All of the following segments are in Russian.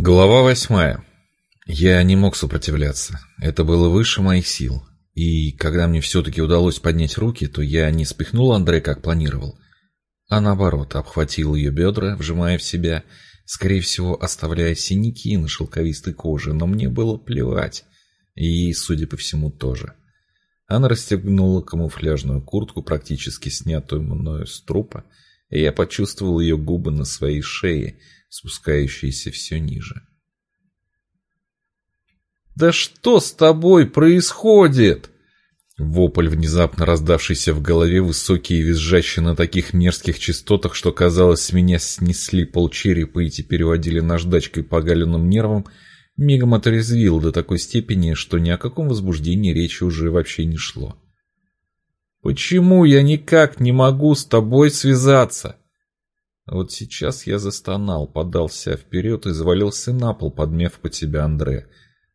Глава восьмая. Я не мог сопротивляться. Это было выше моих сил. И когда мне все-таки удалось поднять руки, то я не спихнул Андре, как планировал, а наоборот, обхватил ее бедра, вжимая в себя, скорее всего, оставляя синяки на шелковистой коже, но мне было плевать. И, судя по всему, тоже. Она расстегнула камуфляжную куртку, практически снятую мною с трупа, и я почувствовал ее губы на своей шее, спускающиеся все ниже. «Да что с тобой происходит?» Вопль, внезапно раздавшийся в голове, высокий и визжащий на таких мерзких частотах, что, казалось, с меня снесли полчерепа и теперь водили наждачкой по галеным нервам, мигом отрезвил до такой степени, что ни о каком возбуждении речи уже вообще не шло. «Почему я никак не могу с тобой связаться?» Вот сейчас я застонал, подался вперед и завалился на пол, подмев под себя Андре.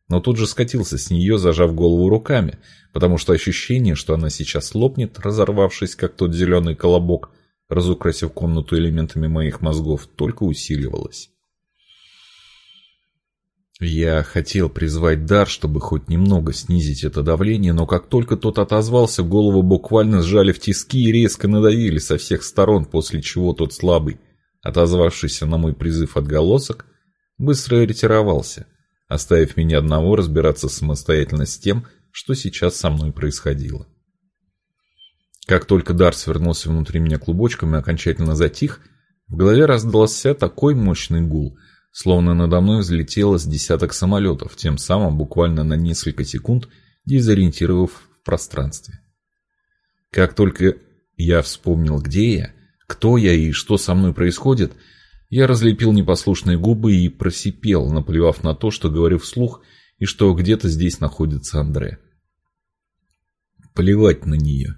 Но тут же скатился с нее, зажав голову руками, потому что ощущение, что она сейчас лопнет, разорвавшись, как тот зеленый колобок, разукрасив комнату элементами моих мозгов, только усиливалось. Я хотел призвать дар, чтобы хоть немного снизить это давление, но как только тот отозвался, голову буквально сжали в тиски и резко надавили со всех сторон, после чего тот слабый, отозвавшийся на мой призыв отголосок, быстро ретировался, оставив меня одного разбираться самостоятельно с тем, что сейчас со мной происходило. Как только дар свернулся внутри меня клубочком и окончательно затих, в голове раздался такой мощный гул, словно надо мной взлетело с десяток самолетов, тем самым буквально на несколько секунд дезориентировав в пространстве. Как только я вспомнил, где я, кто я и что со мной происходит, я разлепил непослушные губы и просипел, наплевав на то, что говорю вслух, и что где-то здесь находится Андре. Плевать на нее.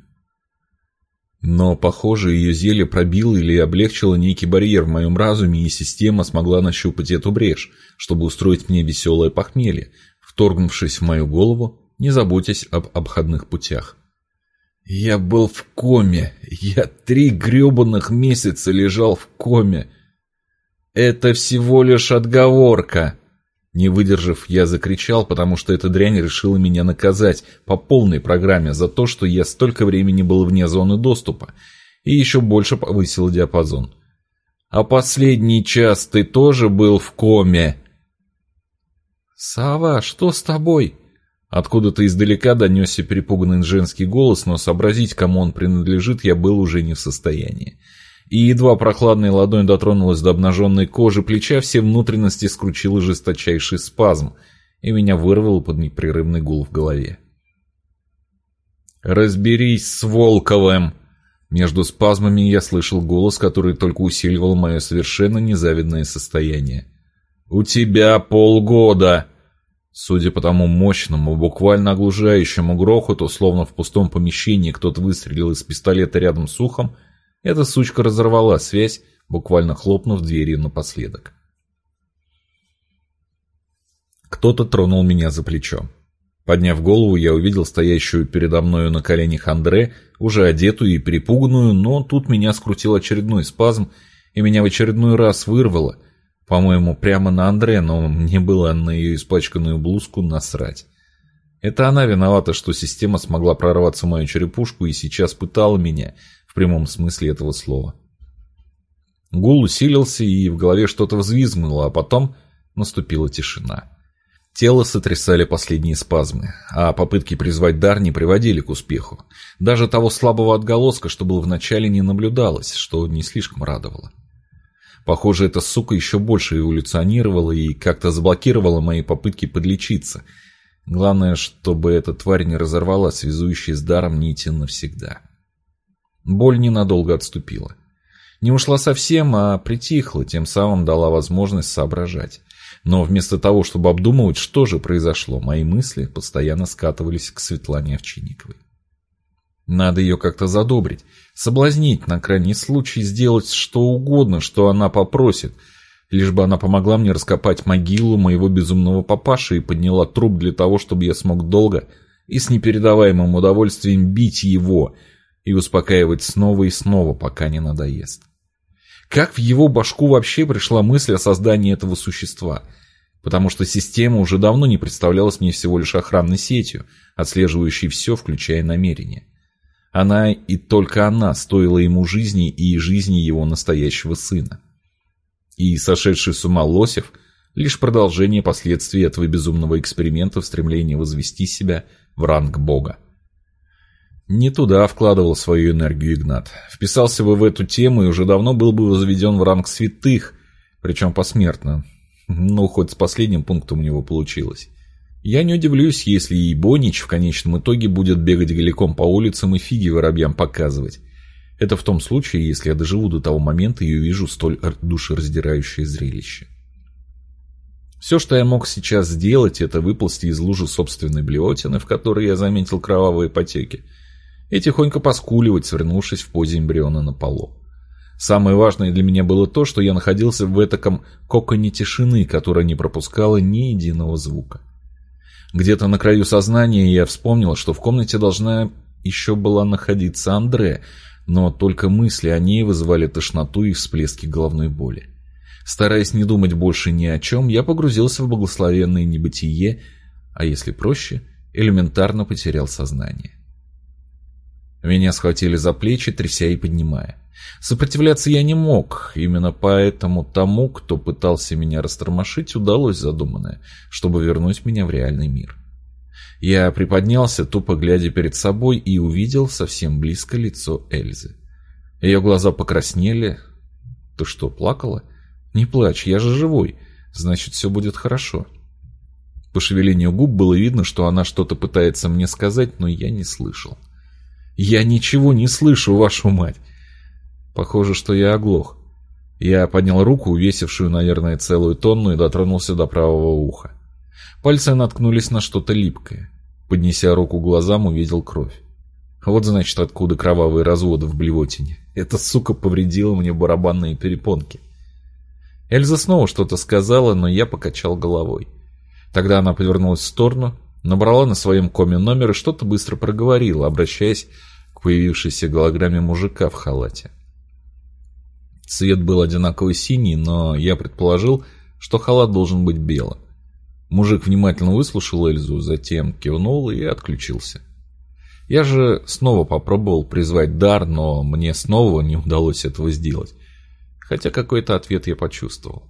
Но, похоже, ее зелье пробило или облегчило некий барьер в моем разуме, и система смогла нащупать эту брешь, чтобы устроить мне веселое похмелье, вторгнувшись в мою голову, не заботясь об обходных путях. Я был в коме. Я три гребаных месяца лежал в коме. Это всего лишь отговорка. Не выдержав, я закричал, потому что эта дрянь решила меня наказать по полной программе за то, что я столько времени был вне зоны доступа, и еще больше повысил диапазон. А последний час ты тоже был в коме. «Сава, что с тобой?» Откуда-то издалека донесся перепуганный женский голос, но сообразить, кому он принадлежит, я был уже не в состоянии. И едва прохладная ладонь дотронулась до обнаженной кожи плеча, все внутренности скручил жесточайший спазм, и меня вырвало под непрерывный гул в голове. «Разберись с Волковым!» Между спазмами я слышал голос, который только усиливал мое совершенно незавидное состояние. «У тебя полгода!» Судя по тому мощному, буквально оглушающему грохоту, словно в пустом помещении кто-то выстрелил из пистолета рядом с ухом, эта сучка разорвала связь, буквально хлопнув дверью напоследок. Кто-то тронул меня за плечо. Подняв голову, я увидел стоящую передо мною на коленях Андре, уже одетую и перепуганную, но тут меня скрутил очередной спазм, и меня в очередной раз вырвало, по-моему, прямо на Андре, но мне было на ее испачканную блузку насрать. Это она виновата, что система смогла прорваться в мою черепушку и сейчас пытала меня, в прямом смысле этого слова. Гул усилился, и в голове что-то взвизгнуло, а потом наступила тишина. Тело сотрясали последние спазмы, а попытки призвать дар не приводили к успеху. Даже того слабого отголоска, что был в начале, не наблюдалось, что не слишком радовало. Похоже, эта сука еще больше эволюционировала и как-то заблокировала мои попытки подлечиться. Главное, чтобы эта тварь не разорвала связующие с даром нити навсегда. Боль ненадолго отступила. Не ушла совсем, а притихла, тем самым дала возможность соображать. Но вместо того, чтобы обдумывать, что же произошло, мои мысли постоянно скатывались к Светлане Овчинниковой. Надо ее как-то задобрить, соблазнить, на крайний случай сделать что угодно, что она попросит, лишь бы она помогла мне раскопать могилу моего безумного папаши и подняла труп для того, чтобы я смог долго и с непередаваемым удовольствием бить его и успокаивать снова и снова, пока не надоест. Как в его башку вообще пришла мысль о создании этого существа? потому что система уже давно не представлялась мне всего лишь охранной сетью, отслеживающей все, включая намерения. Она и только она стоила ему жизни и жизни его настоящего сына. И сошедший с ума Лосев – лишь продолжение последствий этого безумного эксперимента в стремлении возвести себя в ранг Бога. Не туда вкладывал свою энергию Игнат. Вписался бы в эту тему и уже давно был бы возведен в ранг святых, причем посмертно, ну, хоть с последним пунктом у него получилось. Я не удивлюсь, если и Бонич в конечном итоге будет бегать голиком по улицам и фиги воробьям показывать. Это в том случае, если я доживу до того момента и увижу столь душераздирающее зрелище. Все, что я мог сейчас сделать, это выползти из лужи собственной блевотины, в которой я заметил кровавые потеки, и тихонько поскуливать, свернувшись в позе эмбриона на полу. Самое важное для меня было то, что я находился в этаком коконе тишины, которая не пропускала ни единого звука. Где-то на краю сознания я вспомнил, что в комнате должна еще была находиться Андре, но только мысли о ней вызывали тошноту и всплески головной боли. Стараясь не думать больше ни о чем, я погрузился в благословенное небытие, а если проще, элементарно потерял сознание. Меня схватили за плечи, тряся и поднимая. Сопротивляться я не мог, именно поэтому тому, кто пытался меня растормошить, удалось задуманное, чтобы вернуть меня в реальный мир. Я приподнялся, тупо глядя перед собой, и увидел совсем близко лицо Эльзы. Ее глаза покраснели. «Ты что, плакала?» «Не плачь, я же живой. Значит, все будет хорошо». По шевелению губ было видно, что она что-то пытается мне сказать, но я не слышал. «Я ничего не слышу, вашу мать!» Похоже, что я оглох. Я поднял руку, увесившую, наверное, целую тонну, и дотронулся до правого уха. Пальцы наткнулись на что-то липкое. Поднеся руку глазам, увидел кровь. Вот, значит, откуда кровавые разводы в блевотине. Эта сука повредила мне барабанные перепонки. Эльза снова что-то сказала, но я покачал головой. Тогда она повернулась в сторону, набрала на своем коме номер и что-то быстро проговорила, обращаясь к появившейся голограмме мужика в халате. Цвет был одинаково синий, но я предположил, что халат должен быть белым. Мужик внимательно выслушал Эльзу, затем кивнул и отключился. Я же снова попробовал призвать дар, но мне снова не удалось этого сделать. Хотя какой-то ответ я почувствовал.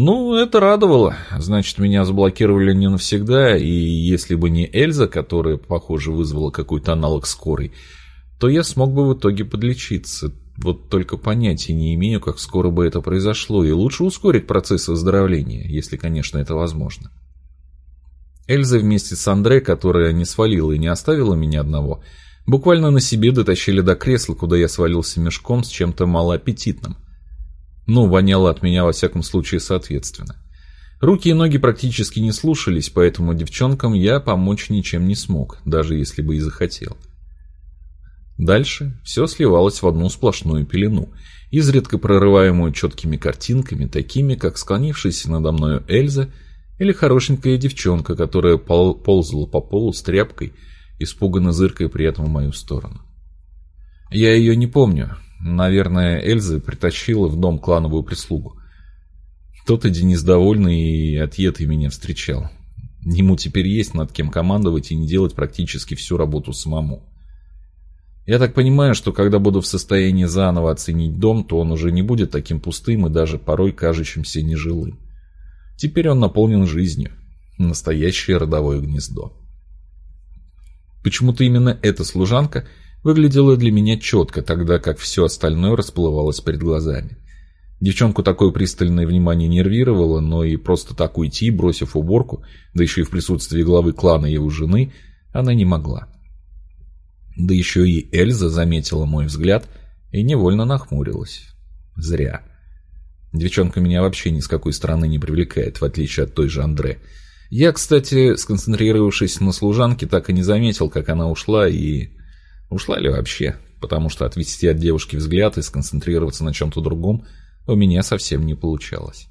Ну, это радовало. Значит, меня заблокировали не навсегда, и если бы не Эльза, которая, похоже, вызвала какой-то аналог скорой, то я смог бы в итоге подлечиться. Вот только понятия не имею, как скоро бы это произошло, и лучше ускорить процесс выздоровления, если, конечно, это возможно. Эльза вместе с Андре, которая не свалила и не оставила меня одного, буквально на себе дотащили до кресла, куда я свалился мешком с чем-то малоаппетитным. Ну, воняло от меня во всяком случае соответственно. Руки и ноги практически не слушались, поэтому девчонкам я помочь ничем не смог, даже если бы и захотел. Дальше все сливалось в одну сплошную пелену, изредка прорываемую четкими картинками, такими, как склонившаяся надо мною Эльза или хорошенькая девчонка, которая пол ползала по полу с тряпкой, испуганно зыркая при этом в мою сторону. Я ее не помню. Наверное, Эльза притащила в дом клановую прислугу. Тот-то Денис довольный и отъедый меня встречал. Ему теперь есть над кем командовать и не делать практически всю работу самому. Я так понимаю, что когда буду в состоянии заново оценить дом, то он уже не будет таким пустым и даже порой кажущимся нежилым. Теперь он наполнен жизнью. Настоящее родовое гнездо. Почему-то именно эта служанка выглядела для меня четко, тогда как все остальное расплывалось перед глазами. Девчонку такое пристальное внимание нервировало, но и просто так уйти, бросив уборку, да еще и в присутствии главы клана его жены, она не могла. Да еще и Эльза заметила мой взгляд и невольно нахмурилась. Зря. Девчонка меня вообще ни с какой стороны не привлекает, в отличие от той же Андре. Я, кстати, сконцентрировавшись на служанке, так и не заметил, как она ушла и... Ушла ли вообще? Потому что отвести от девушки взгляд и сконцентрироваться на чем-то другом у меня совсем не получалось.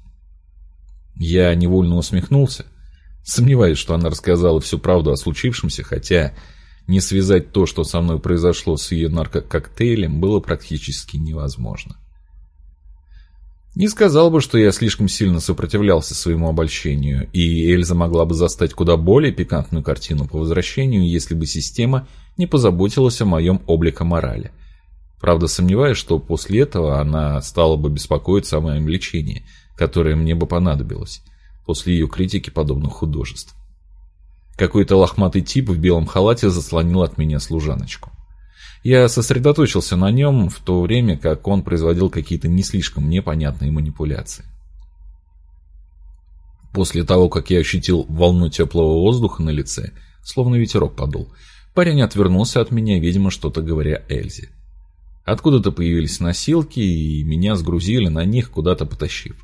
Я невольно усмехнулся. Сомневаюсь, что она рассказала всю правду о случившемся, хотя не связать то, что со мной произошло с ее наркококтейлем, было практически невозможно. Не сказал бы, что я слишком сильно сопротивлялся своему обольщению, и Эльза могла бы застать куда более пикантную картину по возвращению, если бы система не позаботилась о моем облике морали. Правда, сомневаюсь, что после этого она стала бы беспокоиться о моем лечении, которое мне бы понадобилось, после ее критики подобных художеств. Какой-то лохматый тип в белом халате заслонил от меня служаночку. Я сосредоточился на нем в то время, как он производил какие-то не слишком непонятные манипуляции. После того, как я ощутил волну теплого воздуха на лице, словно ветерок подул, парень отвернулся от меня, видимо, что-то говоря Эльзе. Откуда-то появились носилки, и меня сгрузили на них, куда-то потащив.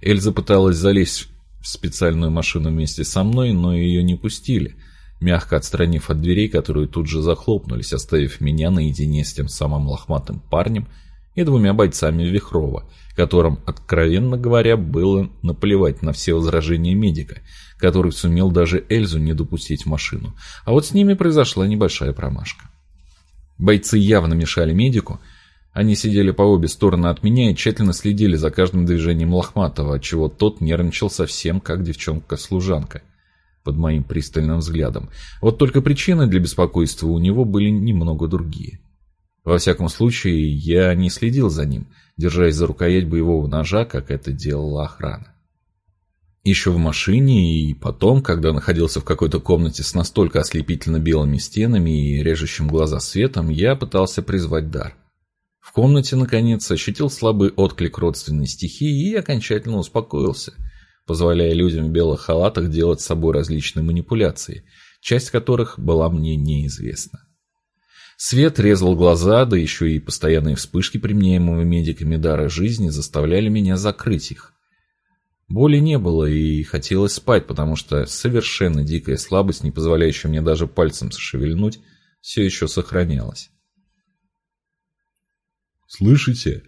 Эльза пыталась залезть в специальную машину вместе со мной, но ее не пустили – мягко отстранив от дверей, которые тут же захлопнулись, оставив меня наедине с тем самым лохматым парнем и двумя бойцами Вихрова, которым, откровенно говоря, было наплевать на все возражения медика, который сумел даже Эльзу не допустить в машину. А вот с ними произошла небольшая промашка. Бойцы явно мешали медику, они сидели по обе стороны от меня и тщательно следили за каждым движением Лохматова, отчего тот нервничал совсем как девчонка-служанка – под моим пристальным взглядом. Вот только причины для беспокойства у него были немного другие. Во всяком случае, я не следил за ним, держась за рукоять боевого ножа, как это делала охрана. Еще в машине и потом, когда находился в какой-то комнате с настолько ослепительно белыми стенами и режущим глаза светом, я пытался призвать дар. В комнате, наконец, ощутил слабый отклик родственной стихии и окончательно успокоился – позволяя людям в белых халатах делать с собой различные манипуляции, часть которых была мне неизвестна. Свет резал глаза, да еще и постоянные вспышки применяемого медиками дара жизни заставляли меня закрыть их. Боли не было и хотелось спать, потому что совершенно дикая слабость, не позволяющая мне даже пальцем шевельнуть, все еще сохранялась. «Слышите?»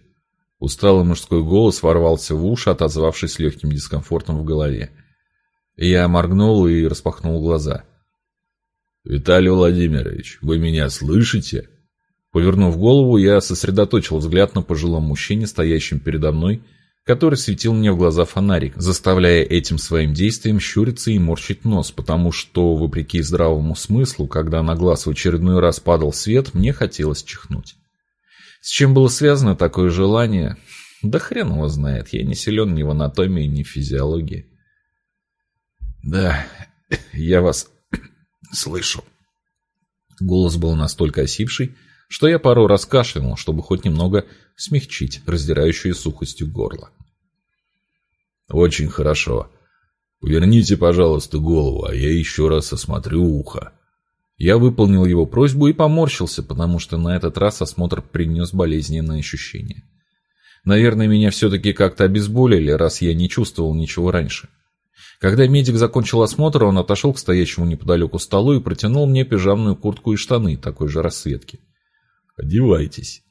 Усталый мужской голос ворвался в уши, отозвавшись легким дискомфортом в голове. Я моргнул и распахнул глаза. «Виталий Владимирович, вы меня слышите?» Повернув голову, я сосредоточил взгляд на пожилом мужчине, стоящем передо мной, который светил мне в глаза фонарик, заставляя этим своим действием щуриться и морщить нос, потому что, вопреки здравому смыслу, когда на глаз в очередной раз падал свет, мне хотелось чихнуть. С чем было связано такое желание? Да хрен его знает, я не силен ни в анатомии, ни в физиологии. Да, я вас слышу. Голос был настолько осипший, что я пару раз кашлянул, чтобы хоть немного смягчить раздирающую сухостью горло. «Очень хорошо. Поверните, пожалуйста, голову, а я еще раз осмотрю ухо». Я выполнил его просьбу и поморщился, потому что на этот раз осмотр принес болезненные ощущения. Наверное, меня все-таки как-то обезболили, раз я не чувствовал ничего раньше. Когда медик закончил осмотр, он отошел к стоящему неподалеку столу и протянул мне пижамную куртку и штаны такой же расцветки. «Одевайтесь.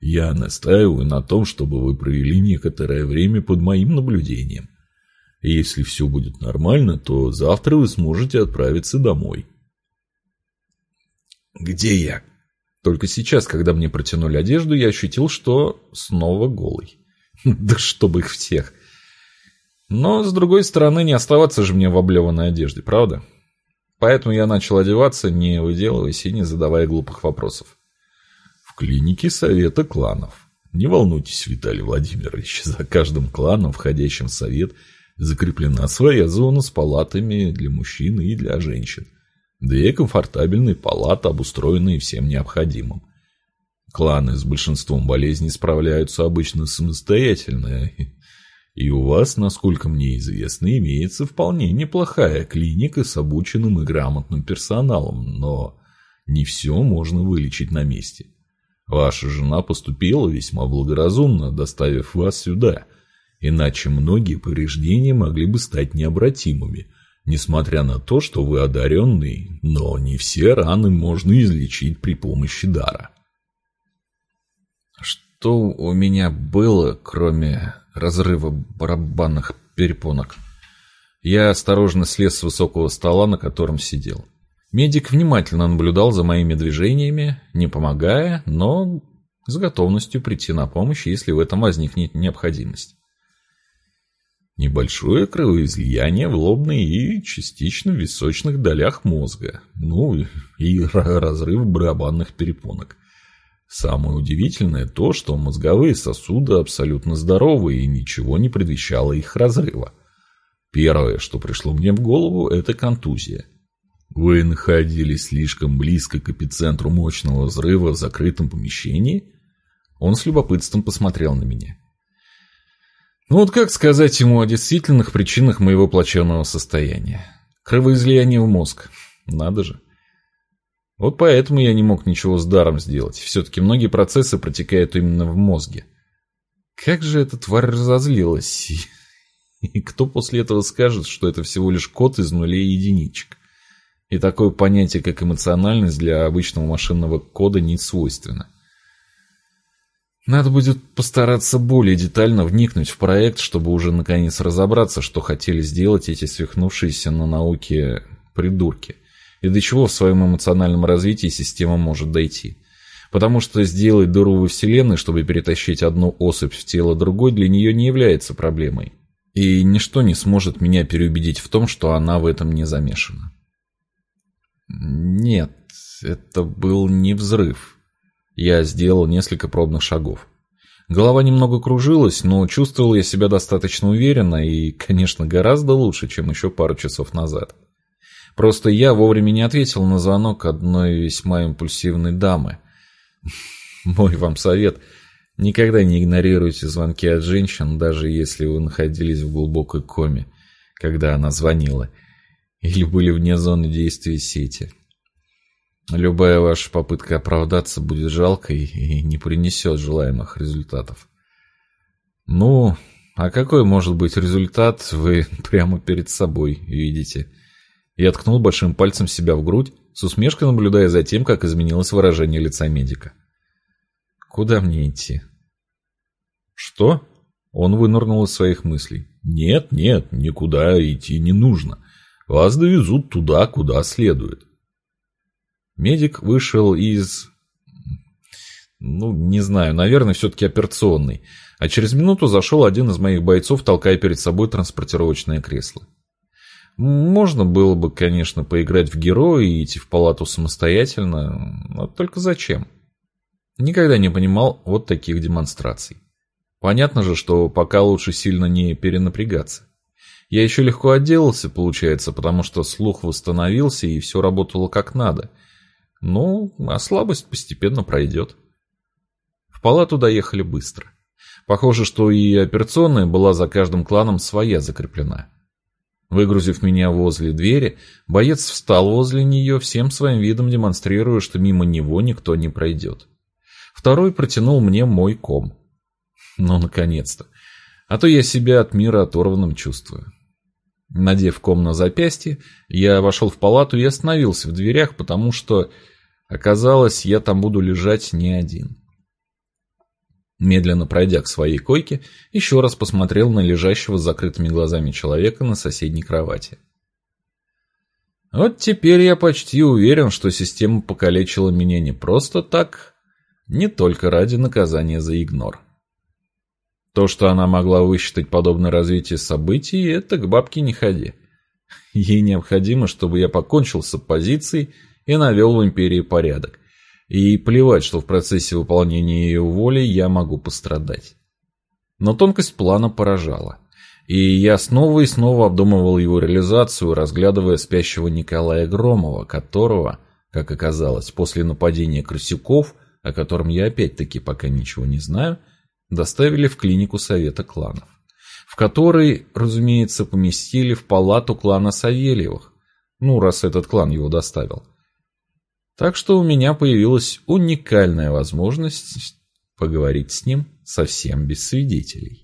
Я настаиваю на том, чтобы вы провели некоторое время под моим наблюдением. Если все будет нормально, то завтра вы сможете отправиться домой». Где я? Только сейчас, когда мне протянули одежду, я ощутил, что снова голый. Да чтобы их всех. Но, с другой стороны, не оставаться же мне в облеванной одежде, правда? Поэтому я начал одеваться, не выделываясь и не задавая глупых вопросов. В клинике совета кланов. Не волнуйтесь, Виталий Владимирович, за каждым кланом, входящим в совет, закреплена своя зона с палатами для мужчин и для женщин. Две комфортабельные палаты, обустроенные всем необходимым. Кланы с большинством болезней справляются обычно самостоятельно, и у вас, насколько мне известно, имеется вполне неплохая клиника с обученным и грамотным персоналом, но не все можно вылечить на месте. Ваша жена поступила весьма благоразумно, доставив вас сюда, иначе многие повреждения могли бы стать необратимыми – Несмотря на то, что вы одаренный, но не все раны можно излечить при помощи дара. Что у меня было, кроме разрыва барабанных перепонок? Я осторожно слез с высокого стола, на котором сидел. Медик внимательно наблюдал за моими движениями, не помогая, но с готовностью прийти на помощь, если в этом возникнет необходимость. Небольшое кровоизлияние в лобной и частично в височных долях мозга. Ну и разрыв барабанных перепонок. Самое удивительное то, что мозговые сосуды абсолютно здоровы и ничего не предвещало их разрыва. Первое, что пришло мне в голову, это контузия. Вы находились слишком близко к эпицентру мощного взрыва в закрытом помещении? Он с любопытством посмотрел на меня. Ну вот как сказать ему о действительных причинах моего плачевного состояния? Кровоизлияние в мозг. Надо же. Вот поэтому я не мог ничего с даром сделать. Все-таки многие процессы протекают именно в мозге. Как же эта тварь разозлилась. И кто после этого скажет, что это всего лишь код из нулей и единичек? И такое понятие, как эмоциональность, для обычного машинного кода не свойственно. Надо будет постараться более детально вникнуть в проект, чтобы уже наконец разобраться, что хотели сделать эти свихнувшиеся на науке придурки, и до чего в своем эмоциональном развитии система может дойти. Потому что сделать дыру во Вселенной, чтобы перетащить одну особь в тело другой, для нее не является проблемой и ничто не сможет меня переубедить в том, что она в этом не замешана. Нет, это был не взрыв. Я сделал несколько пробных шагов. Голова немного кружилась, но чувствовал я себя достаточно уверенно и, конечно, гораздо лучше, чем еще пару часов назад. Просто я вовремя не ответил на звонок одной весьма импульсивной дамы. Мой вам совет – Никогда не игнорируйте звонки от женщин, даже если вы находились в глубокой коме, когда она звонила, или были вне зоны действия сети. Любая ваша попытка оправдаться будет жалкой и не принесет желаемых результатов. Ну, а какой может быть результат, вы прямо перед собой видите. Я ткнул большим пальцем себя в грудь, с усмешкой наблюдая за тем, как изменилось выражение лица медика. Куда мне идти? Что? Он вынырнул из своих мыслей. Нет, нет, никуда идти не нужно. Вас довезут туда, куда следует. Медик вышел из... Ну, не знаю, наверное, все-таки операционный. А через минуту зашел один из моих бойцов, толкая перед собой транспортировочное кресло. Можно было бы, конечно, поиграть в героя и идти в палату самостоятельно, но только зачем? Никогда не понимал вот таких демонстраций. Понятно же, что пока лучше сильно не перенапрягаться. Я еще легко отделался, получается, потому что слух восстановился и все работало как надо. Ну, а слабость постепенно пройдет. В палату доехали быстро. Похоже, что и операционная была за каждым кланом своя закреплена. Выгрузив меня возле двери, боец встал возле нее, всем своим видом демонстрируя, что мимо него никто не пройдет. Второй протянул мне мой ком. Ну, наконец-то. А то я себя от мира оторванным чувствую. Надев ком на запястье, я вошел в палату и остановился в дверях, потому что, оказалось, я там буду лежать не один. Медленно пройдя к своей койке, еще раз посмотрел на лежащего с закрытыми глазами человека на соседней кровати. Вот теперь я почти уверен, что система покалечила меня не просто так, не только ради наказания за игнор. То, что она могла высчитать подобное развитие событий, это к бабке не ходи. Ей необходимо, чтобы я покончил с оппозицией и навел в империи порядок. И плевать, что в процессе выполнения ее воли я могу пострадать. Но тонкость плана поражала. И я снова и снова обдумывал его реализацию, разглядывая спящего Николая Громова, которого, как оказалось, после нападения крысюков, о котором я опять-таки пока ничего не знаю, доставили в клинику Совета кланов, в которой, разумеется, поместили в палату клана Савельевых, ну, раз этот клан его доставил. Так что у меня появилась уникальная возможность поговорить с ним совсем без свидетелей.